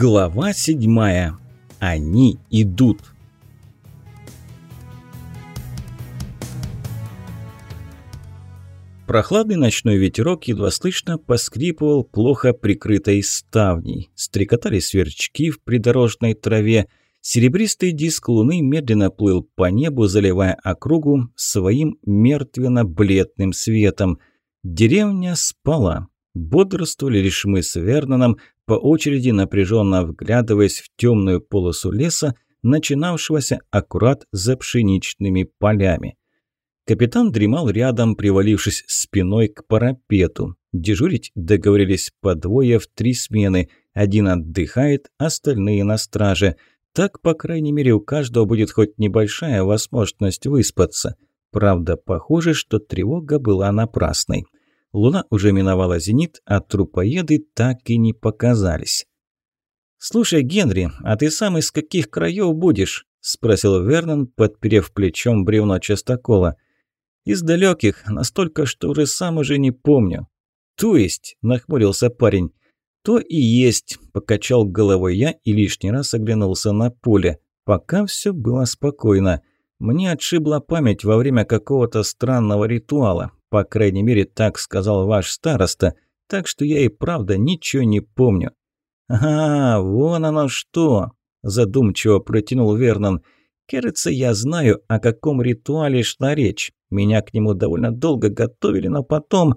Глава седьмая. Они идут. Прохладный ночной ветерок едва слышно поскрипывал плохо прикрытой ставней. Стрекотали сверчки в придорожной траве. Серебристый диск луны медленно плыл по небу, заливая округу своим мертвенно-бледным светом. Деревня спала. Бодрствовали лишь мы с Верноном, по очереди напряженно вглядываясь в темную полосу леса, начинавшегося аккурат за пшеничными полями. Капитан дремал рядом, привалившись спиной к парапету. Дежурить договорились по двое в три смены. Один отдыхает, остальные на страже. Так, по крайней мере, у каждого будет хоть небольшая возможность выспаться. Правда, похоже, что тревога была напрасной. Луна уже миновала зенит, а трупоеды так и не показались. «Слушай, Генри, а ты сам из каких краев будешь?» – спросил Вернон, подперев плечом бревно частокола. «Из далеких, настолько, что уже сам уже не помню». «То есть?» – нахмурился парень. «То и есть», – покачал головой я и лишний раз оглянулся на поле. Пока все было спокойно. Мне отшибла память во время какого-то странного ритуала. По крайней мере, так сказал ваш староста, так что я и правда ничего не помню». «Ага, вон оно что!» – задумчиво протянул Вернон. «Кажется, я знаю, о каком ритуале шла речь. Меня к нему довольно долго готовили, но потом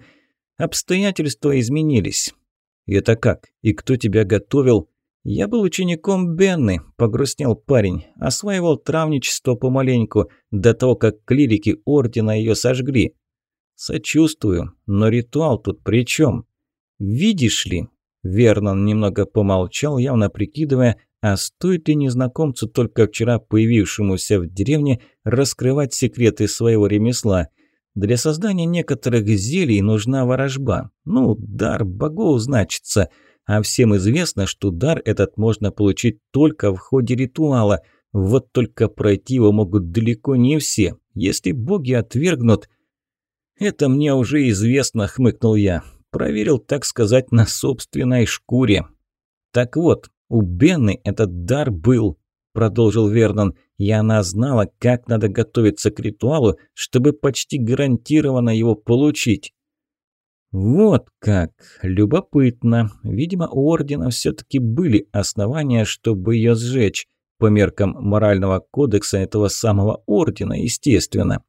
обстоятельства изменились». «Это как? И кто тебя готовил?» «Я был учеником Бенны», – погрустнел парень. «Осваивал травничество помаленьку, до того, как клирики Ордена ее сожгли. «Сочувствую, но ритуал тут при чем? Видишь ли?» Вернон немного помолчал, явно прикидывая, а стоит ли незнакомцу, только вчера появившемуся в деревне, раскрывать секреты своего ремесла. Для создания некоторых зелий нужна ворожба. Ну, дар богов значится. А всем известно, что дар этот можно получить только в ходе ритуала. Вот только пройти его могут далеко не все. Если боги отвергнут – «Это мне уже известно», – хмыкнул я. Проверил, так сказать, на собственной шкуре. «Так вот, у Бенны этот дар был», – продолжил Вернон, «и она знала, как надо готовиться к ритуалу, чтобы почти гарантированно его получить». «Вот как! Любопытно. Видимо, у Ордена все-таки были основания, чтобы ее сжечь. По меркам морального кодекса этого самого Ордена, естественно».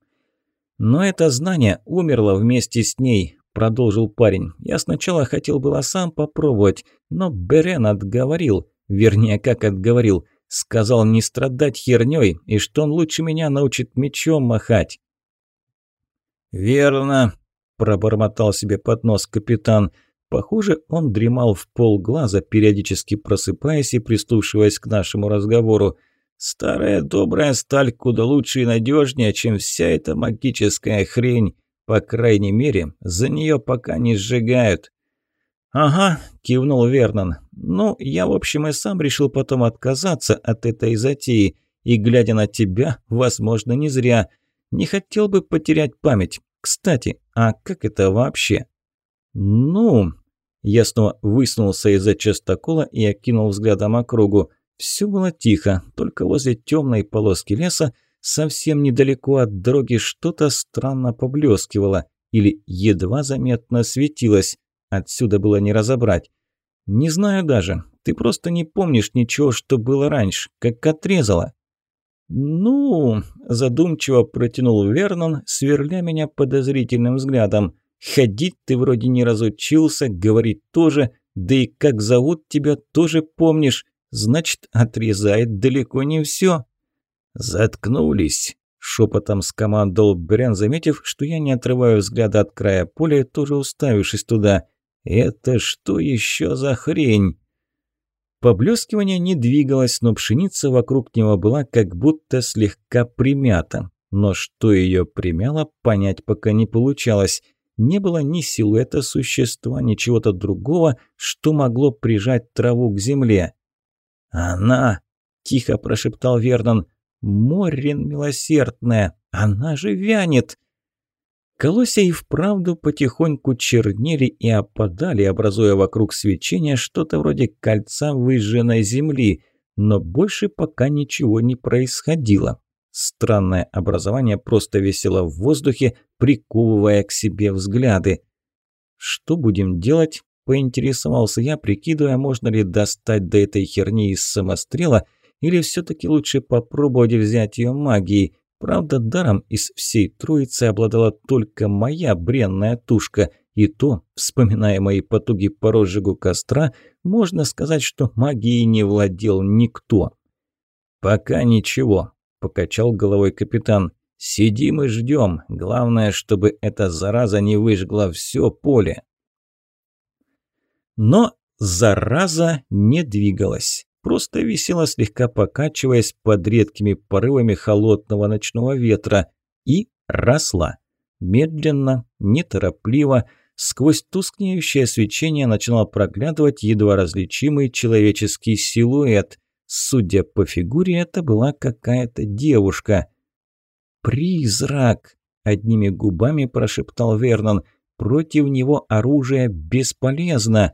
«Но это знание умерло вместе с ней», – продолжил парень. «Я сначала хотел было сам попробовать, но Берен отговорил. Вернее, как отговорил. Сказал не страдать хернёй, и что он лучше меня научит мечом махать». «Верно», – пробормотал себе под нос капитан. Похоже, он дремал в полглаза, периодически просыпаясь и прислушиваясь к нашему разговору. Старая добрая сталь куда лучше и надежнее, чем вся эта магическая хрень. По крайней мере, за нее пока не сжигают. «Ага», – кивнул Вернон. «Ну, я, в общем, и сам решил потом отказаться от этой затеи. И, глядя на тебя, возможно, не зря. Не хотел бы потерять память. Кстати, а как это вообще?» «Ну...» Я снова высунулся из-за частокола и окинул взглядом округу. Все было тихо, только возле темной полоски леса, совсем недалеко от дороги, что-то странно поблескивало или едва заметно светилось. Отсюда было не разобрать. «Не знаю даже. Ты просто не помнишь ничего, что было раньше, как отрезало». «Ну...» – задумчиво протянул Вернон, сверля меня подозрительным взглядом. «Ходить ты вроде не разучился, говорить тоже, да и как зовут тебя тоже помнишь значит, отрезает далеко не все. «Заткнулись!» – шепотом скомандовал Брян, заметив, что я не отрываю взгляда от края поля, тоже уставившись туда. «Это что еще за хрень?» Поблескивание не двигалось, но пшеница вокруг него была как будто слегка примята. Но что ее примяло, понять пока не получалось. Не было ни силуэта существа, ни чего-то другого, что могло прижать траву к земле. «Она!» – тихо прошептал Вернон. «Морин милосердная! Она же вянет!» Колосья и вправду потихоньку чернели и опадали, образуя вокруг свечения что-то вроде кольца выжженной земли, но больше пока ничего не происходило. Странное образование просто висело в воздухе, приковывая к себе взгляды. «Что будем делать?» – поинтересовался я, прикидывая, можно ли достать до этой херни из самострела, или все-таки лучше попробовать взять ее магией. Правда, даром из всей троицы обладала только моя бренная тушка, и то, вспоминая мои потуги по розжигу костра, можно сказать, что магией не владел никто. «Пока ничего», – покачал головой капитан. «Сидим и ждем. Главное, чтобы эта зараза не выжгла все поле». Но зараза не двигалась просто висела слегка покачиваясь под редкими порывами холодного ночного ветра и росла. Медленно, неторопливо, сквозь тускнеющее свечение начинал проглядывать едва различимый человеческий силуэт. Судя по фигуре, это была какая-то девушка. «Призрак!» – одними губами прошептал Вернон. «Против него оружие бесполезно!»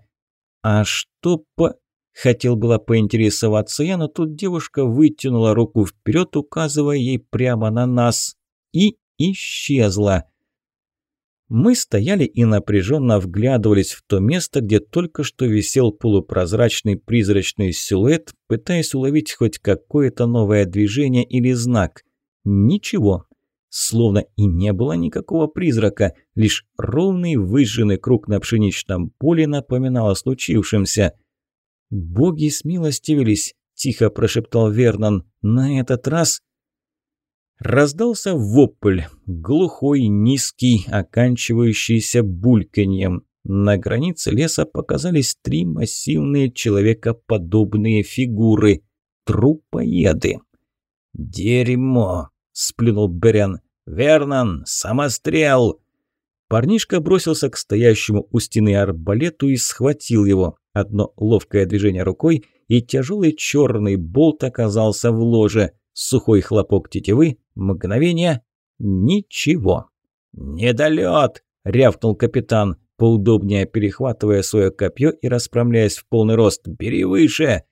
«А что по...» Хотел было поинтересоваться я, но тут девушка вытянула руку вперед, указывая ей прямо на нас, и исчезла. Мы стояли и напряженно вглядывались в то место, где только что висел полупрозрачный призрачный силуэт, пытаясь уловить хоть какое-то новое движение или знак. Ничего. Словно и не было никакого призрака, лишь ровный выжженный круг на пшеничном поле напоминал о случившемся – «Боги смилостивились», – тихо прошептал Вернон. «На этот раз...» Раздался вопль, глухой, низкий, оканчивающийся бульканьем. На границе леса показались три массивные человекоподобные фигуры – трупоеды. «Дерьмо!» – сплюнул Берян. «Вернон, самострел!» Парнишка бросился к стоящему у стены арбалету и схватил его. Одно ловкое движение рукой, и тяжелый черный болт оказался в ложе. Сухой хлопок тетивы, мгновение – ничего. «Недолет!» – рявкнул капитан, поудобнее перехватывая свое копье и расправляясь в полный рост. «Бери выше!»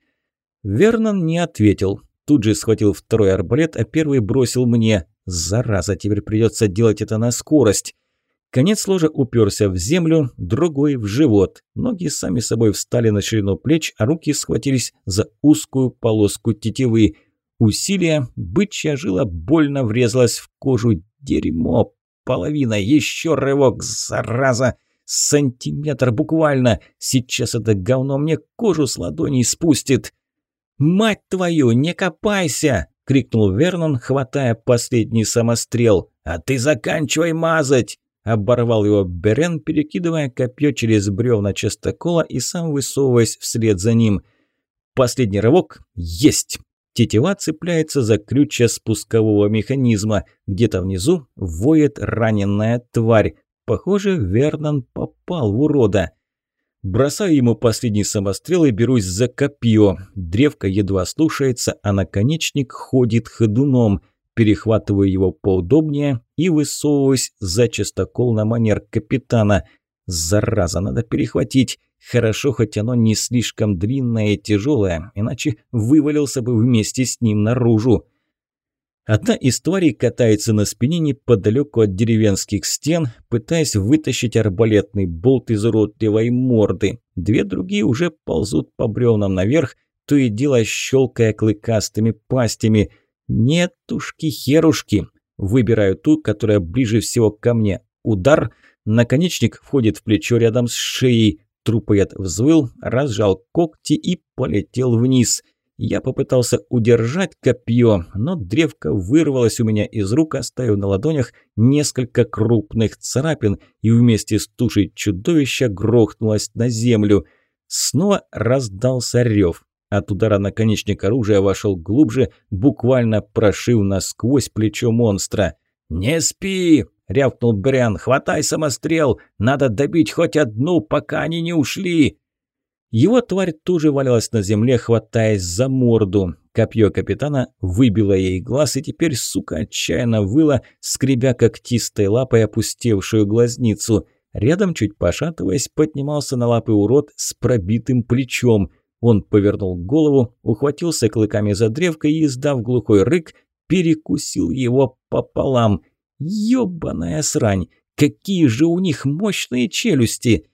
Вернон не ответил. Тут же схватил второй арбалет, а первый бросил мне. «Зараза, теперь придется делать это на скорость!» Конец ложа уперся в землю, другой в живот. Ноги сами собой встали на ширину плеч, а руки схватились за узкую полоску тетивы. Усилие, бычья жила больно врезалась в кожу. Дерьмо, половина, еще рывок, зараза! Сантиметр буквально. Сейчас это говно мне кожу с ладоней спустит. «Мать твою, не копайся!» – крикнул Вернон, хватая последний самострел. «А ты заканчивай мазать!» Оборвал его Берен, перекидывая копье через бревна частокола и сам высовываясь вслед за ним. Последний рывок есть. Тетива цепляется за крючья спускового механизма. Где-то внизу воет раненая тварь. Похоже, Вернон попал в урода. Бросаю ему последний самострел и берусь за копье. Древко едва слушается, а наконечник ходит ходуном – перехватываю его поудобнее и высовываюсь за частокол на манер капитана. Зараза, надо перехватить. Хорошо, хоть оно не слишком длинное и тяжелое, иначе вывалился бы вместе с ним наружу. Одна из тварей катается на спине неподалеку от деревенских стен, пытаясь вытащить арбалетный болт из уродливой морды. Две другие уже ползут по бревнам наверх, то и дело щелкая клыкастыми пастями – Нетушки-херушки. Выбираю ту, которая ближе всего ко мне. Удар. Наконечник входит в плечо рядом с шеей. Трупоед взвыл, разжал когти и полетел вниз. Я попытался удержать копье, но древко вырвалось у меня из рук, оставив на ладонях несколько крупных царапин и вместе с тушей чудовища грохнулось на землю. Снова раздался рев. От удара наконечник оружия вошел глубже, буквально прошив насквозь плечо монстра. «Не спи!» – рявкнул Брян. «Хватай самострел! Надо добить хоть одну, пока они не ушли!» Его тварь тоже валялась на земле, хватаясь за морду. Копье капитана выбило ей глаз, и теперь, сука, отчаянно выла, скребя когтистой лапой опустевшую глазницу. Рядом, чуть пошатываясь, поднимался на лапы урод с пробитым плечом. Он повернул голову, ухватился клыками за древко и, издав глухой рык, перекусил его пополам. Ёбаная срань! Какие же у них мощные челюсти!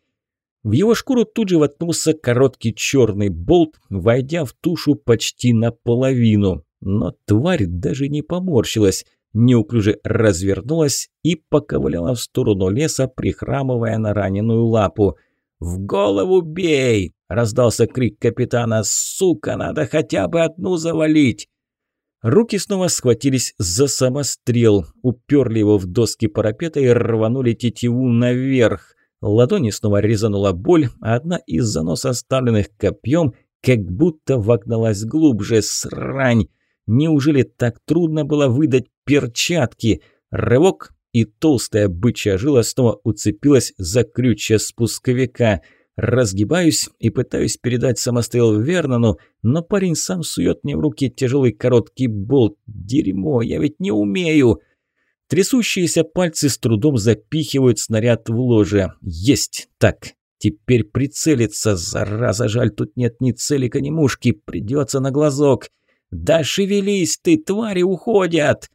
В его шкуру тут же воткнулся короткий черный болт, войдя в тушу почти наполовину. Но тварь даже не поморщилась, неуклюже развернулась и поковыляла в сторону леса, прихрамывая на раненую лапу. «В голову бей!» – раздался крик капитана. «Сука, надо хотя бы одну завалить!» Руки снова схватились за самострел, уперли его в доски парапета и рванули тетиву наверх. Ладони снова резанула боль, а одна из занос, оставленных копьем, как будто вогналась глубже. Срань! Неужели так трудно было выдать перчатки? Рывок, и толстая бычья жила снова уцепилась за крючья спусковика. Разгибаюсь и пытаюсь передать самострел Вернону, но парень сам сует мне в руки тяжелый короткий болт. Дерьмо, я ведь не умею! Трясущиеся пальцы с трудом запихивают снаряд в ложе. Есть! Так, теперь прицелиться. Зараза, жаль, тут нет ни целика, ни мушки. Придется на глазок. Да шевелись ты, твари уходят!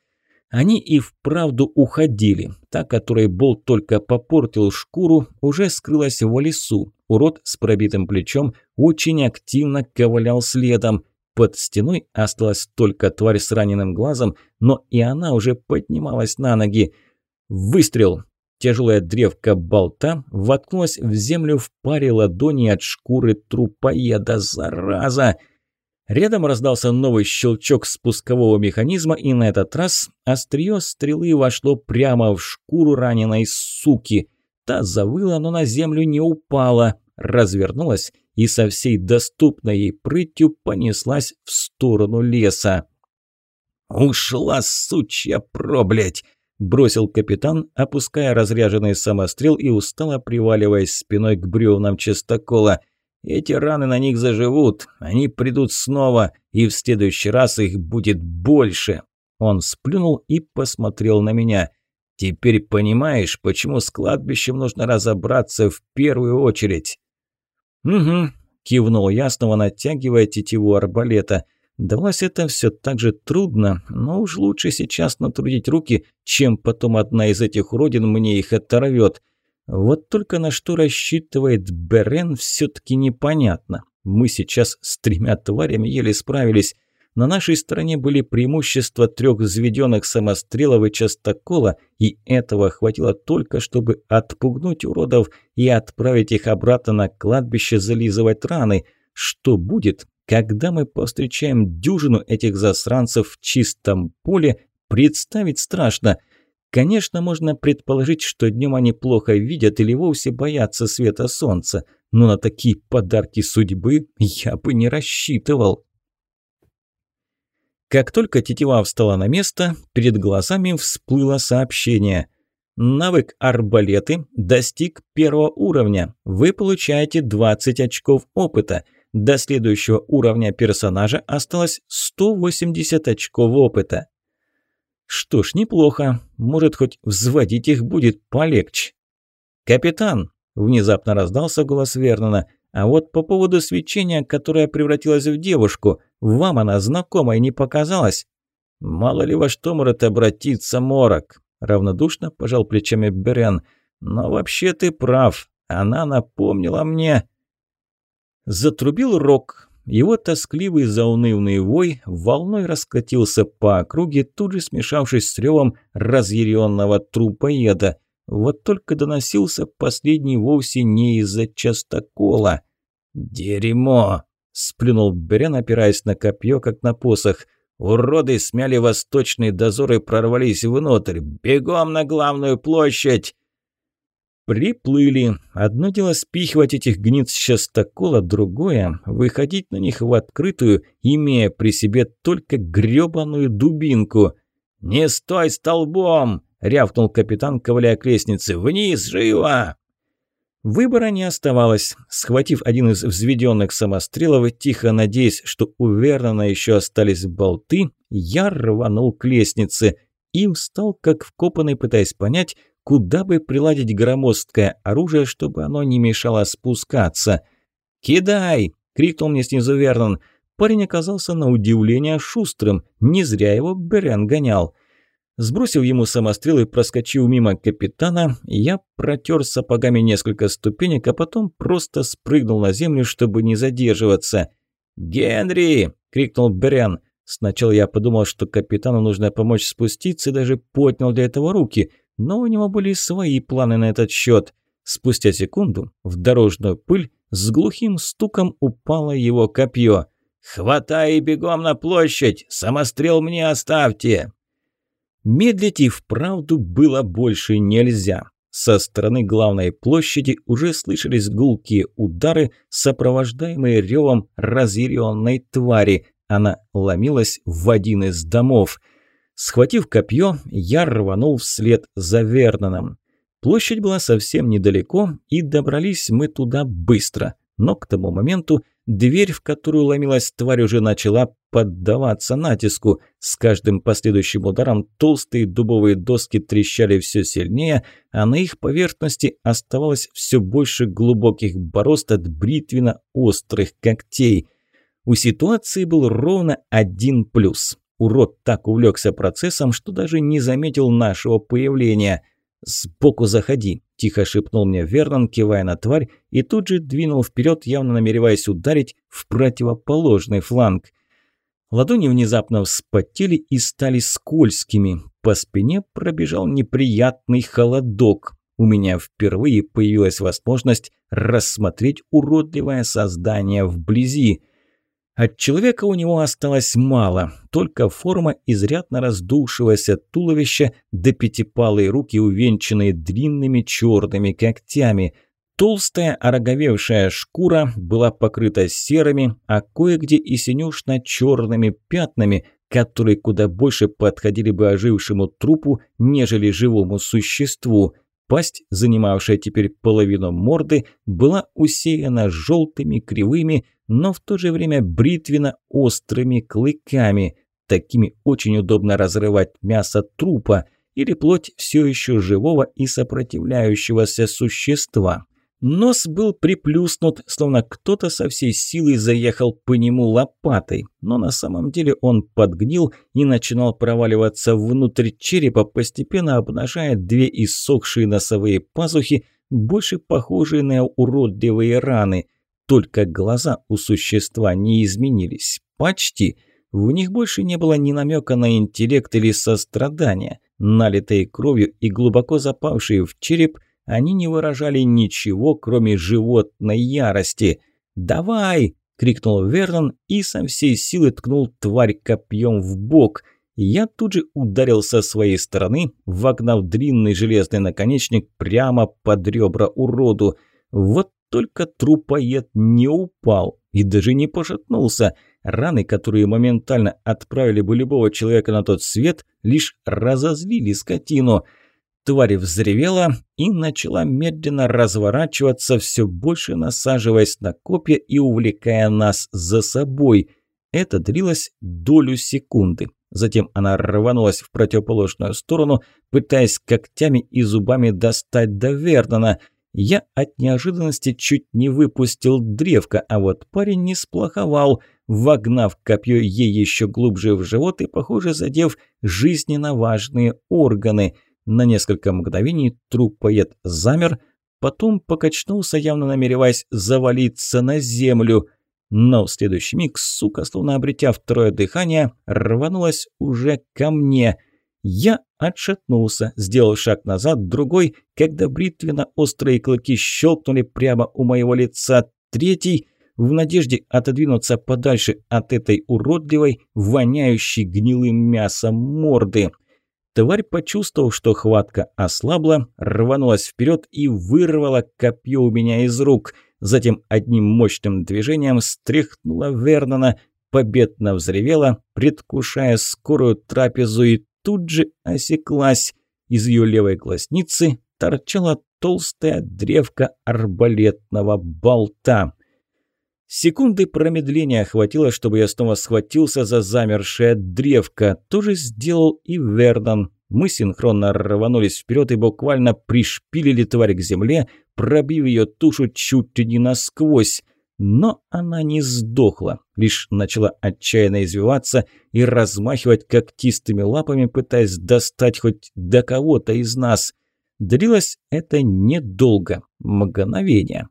Они и вправду уходили. Та, которой болт только попортил шкуру, уже скрылась в лесу. Урод с пробитым плечом очень активно ковылял следом. Под стеной осталась только тварь с раненым глазом, но и она уже поднималась на ноги. Выстрел! Тяжелая древка болта воткнулась в землю в паре ладоней от шкуры трупоеда. Зараза! Рядом раздался новый щелчок спускового механизма, и на этот раз острие стрелы вошло прямо в шкуру раненой суки. Та завыла, но на землю не упала, развернулась и со всей доступной ей прытью понеслась в сторону леса. «Ушла, сучья проблять!» – бросил капитан, опуская разряженный самострел и устало приваливаясь спиной к бревнам частокола. «Эти раны на них заживут, они придут снова, и в следующий раз их будет больше!» Он сплюнул и посмотрел на меня. «Теперь понимаешь, почему с кладбищем нужно разобраться в первую очередь?» «Угу», – кивнул я, снова натягивая тетиву арбалета. Далось это все так же трудно, но уж лучше сейчас натрудить руки, чем потом одна из этих уродин мне их оторвет. Вот только на что рассчитывает Берен, все-таки непонятно. Мы сейчас с тремя тварями еле справились. На нашей стороне были преимущества трех взведенных самострелов и частокола, и этого хватило только, чтобы отпугнуть уродов и отправить их обратно на кладбище зализывать раны. Что будет, когда мы повстречаем дюжину этих засранцев в чистом поле, представить страшно. Конечно, можно предположить, что днем они плохо видят или вовсе боятся света солнца, но на такие подарки судьбы я бы не рассчитывал. Как только тетива встала на место, перед глазами всплыло сообщение. Навык арбалеты достиг первого уровня. Вы получаете 20 очков опыта. До следующего уровня персонажа осталось 180 очков опыта. Что ж, неплохо. Может, хоть взводить их будет полегче. «Капитан!» – внезапно раздался голос Вернона – а вот по поводу свечения, которое превратилось в девушку, вам она знакомой не показалась? Мало ли во что может обратиться морок, равнодушно пожал плечами Берен. Но вообще ты прав, она напомнила мне. Затрубил рог. Его тоскливый заунывный вой волной раскатился по округе, тут же смешавшись с ревом разъяренного трупоеда – вот только доносился последний вовсе не из-за частокола. «Дерьмо!» – сплюнул Берен, опираясь на копье, как на посох. «Уроды смяли восточный дозор и прорвались внутрь. Бегом на главную площадь!» Приплыли. Одно дело спихивать этих гниц с частокола, другое – выходить на них в открытую, имея при себе только грёбаную дубинку. «Не стой столбом!» – рявкнул капитан, ковыляя к лестнице. «Вниз, живо!» Выбора не оставалось. Схватив один из взведенных самострелов, тихо надеясь, что у Вернона еще остались болты, я рванул к лестнице и встал как вкопанный, пытаясь понять, куда бы приладить громоздкое оружие, чтобы оно не мешало спускаться. «Кидай!» – крикнул мне снизу Вернон. Парень оказался на удивление шустрым, не зря его Берен гонял. Сбросив ему самострел и проскочив мимо капитана, я протер сапогами несколько ступенек, а потом просто спрыгнул на землю, чтобы не задерживаться. «Генри!» – крикнул Берен. Сначала я подумал, что капитану нужно помочь спуститься и даже поднял для этого руки, но у него были свои планы на этот счет. Спустя секунду в дорожную пыль с глухим стуком упало его копье. «Хватай и бегом на площадь! Самострел мне оставьте!» Медлить и вправду было больше нельзя. Со стороны главной площади уже слышались гулкие удары, сопровождаемые ревом разъяренной твари. Она ломилась в один из домов. Схватив копье, я рванул вслед за Верноном. Площадь была совсем недалеко, и добрались мы туда быстро. Но к тому моменту Дверь, в которую ломилась тварь, уже начала поддаваться натиску. С каждым последующим ударом толстые дубовые доски трещали все сильнее, а на их поверхности оставалось все больше глубоких борозд от бритвенно-острых когтей. У ситуации был ровно один плюс. Урод так увлекся процессом, что даже не заметил нашего появления. «Сбоку заходи», – тихо шепнул мне Вернон, кивая на тварь, и тут же двинул вперед, явно намереваясь ударить в противоположный фланг. Ладони внезапно вспотели и стали скользкими. По спине пробежал неприятный холодок. У меня впервые появилась возможность рассмотреть уродливое создание вблизи. От человека у него осталось мало, только форма изрядно раздувшегося туловища да пятипалые руки, увенчанные длинными черными когтями. Толстая ороговевшая шкура была покрыта серыми, а кое-где и синюшно-черными пятнами, которые куда больше подходили бы ожившему трупу, нежели живому существу. Пасть, занимавшая теперь половину морды, была усеяна желтыми, кривыми, но в то же время бритвенно-острыми клыками. Такими очень удобно разрывать мясо трупа или плоть все еще живого и сопротивляющегося существа. Нос был приплюснут, словно кто-то со всей силой заехал по нему лопатой, но на самом деле он подгнил и начинал проваливаться внутрь черепа, постепенно обнажая две иссохшие носовые пазухи, больше похожие на уродливые раны – только глаза у существа не изменились. Почти. В них больше не было ни намека на интеллект или сострадание. Налитые кровью и глубоко запавшие в череп, они не выражали ничего, кроме животной ярости. «Давай!» – крикнул Вернон и со всей силы ткнул тварь копьем в бок. Я тут же ударил со своей стороны, вогнав длинный железный наконечник прямо под ребра уроду. Вот только трупоед не упал и даже не пошатнулся. Раны, которые моментально отправили бы любого человека на тот свет, лишь разозлили скотину. Тварь взревела и начала медленно разворачиваться, все больше насаживаясь на копья и увлекая нас за собой. Это длилось долю секунды. Затем она рванулась в противоположную сторону, пытаясь когтями и зубами достать до Вернона – я от неожиданности чуть не выпустил древко, а вот парень не сплоховал, вогнав копье ей еще глубже в живот и, похоже, задев жизненно важные органы. На несколько мгновений трупоед замер, потом покачнулся, явно намереваясь завалиться на землю. Но в следующий миг, сука, словно обретя второе дыхание, рванулась уже ко мне – я отшатнулся, сделал шаг назад, другой, когда бритвенно-острые клыки щелкнули прямо у моего лица, третий – в надежде отодвинуться подальше от этой уродливой, воняющей гнилым мясом морды. Тварь, почувствовав, что хватка ослабла, рванулась вперед и вырвала копье у меня из рук. Затем одним мощным движением стряхнула Вернона, победно взревела, предвкушая скорую трапезу и тут же осеклась. Из ее левой глазницы торчала толстая древка арбалетного болта. Секунды промедления хватило, чтобы я снова схватился за замершее древко. То же сделал и Вернон. Мы синхронно рванулись вперед и буквально пришпилили тварь к земле, пробив ее тушу чуть ли не насквозь. Но она не сдохла, лишь начала отчаянно извиваться и размахивать когтистыми лапами, пытаясь достать хоть до кого-то из нас. Длилось это недолго, мгновение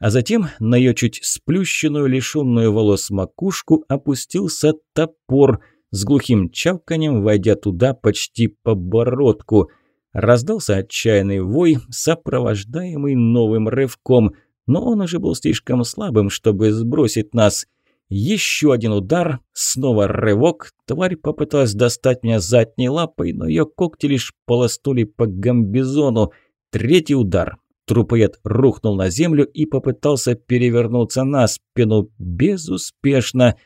а затем на ее чуть сплющенную, лишенную волос макушку опустился топор с глухим чавканием, войдя туда почти по бородку. Раздался отчаянный вой, сопровождаемый новым рывком, но он уже был слишком слабым, чтобы сбросить нас. Еще один удар, снова рывок. Тварь попыталась достать меня задней лапой, но ее когти лишь полоснули по гамбизону. Третий удар, Трупоед рухнул на землю и попытался перевернуться на спину. Безуспешно.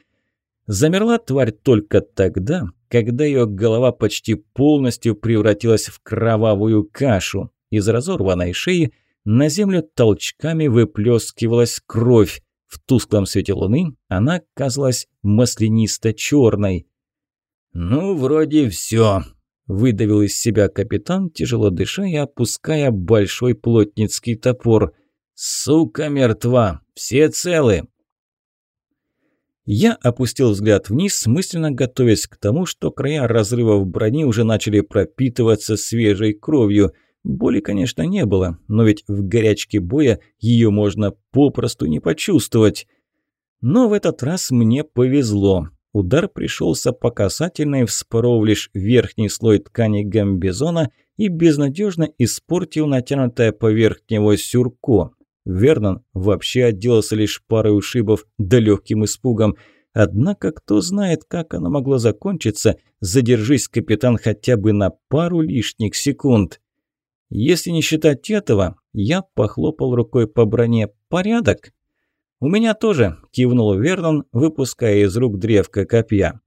Замерла тварь только тогда, когда ее голова почти полностью превратилась в кровавую кашу. Из разорванной шеи на землю толчками выплескивалась кровь. В тусклом свете луны она казалась маслянисто-черной. «Ну, вроде все», Выдавил из себя капитан, тяжело дыша и опуская большой плотницкий топор. «Сука мертва! Все целы!» Я опустил взгляд вниз, мысленно готовясь к тому, что края разрывов брони уже начали пропитываться свежей кровью. Боли, конечно, не было, но ведь в горячке боя ее можно попросту не почувствовать. Но в этот раз мне повезло. Удар пришелся по касательной, вспоров лишь верхний слой ткани гамбизона и безнадежно испортил натянутое поверх него сюрко. Вернон вообще отделался лишь парой ушибов да легким испугом. Однако кто знает, как оно могло закончиться, задержись, капитан, хотя бы на пару лишних секунд. Если не считать этого, я похлопал рукой по броне. Порядок? «У меня тоже», – кивнул Вернон, выпуская из рук древко копья.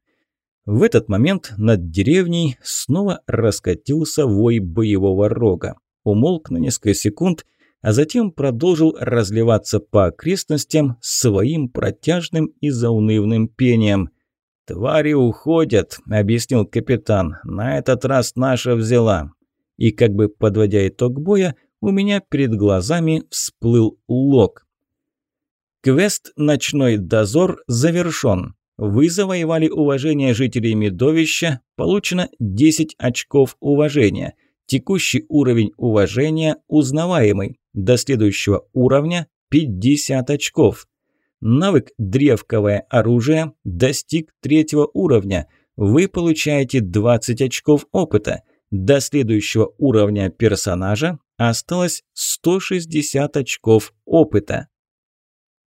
В этот момент над деревней снова раскатился вой боевого рога. Умолк на несколько секунд, а затем продолжил разливаться по окрестностям своим протяжным и заунывным пением. «Твари уходят», – объяснил капитан. «На этот раз наша взяла». И как бы подводя итог боя, у меня перед глазами всплыл лог. Квест «Ночной дозор» завершен. Вы завоевали уважение жителей Медовища, получено 10 очков уважения. Текущий уровень уважения узнаваемый. До следующего уровня 50 очков. Навык «Древковое оружие» достиг третьего уровня. Вы получаете 20 очков опыта. До следующего уровня персонажа осталось 160 очков опыта.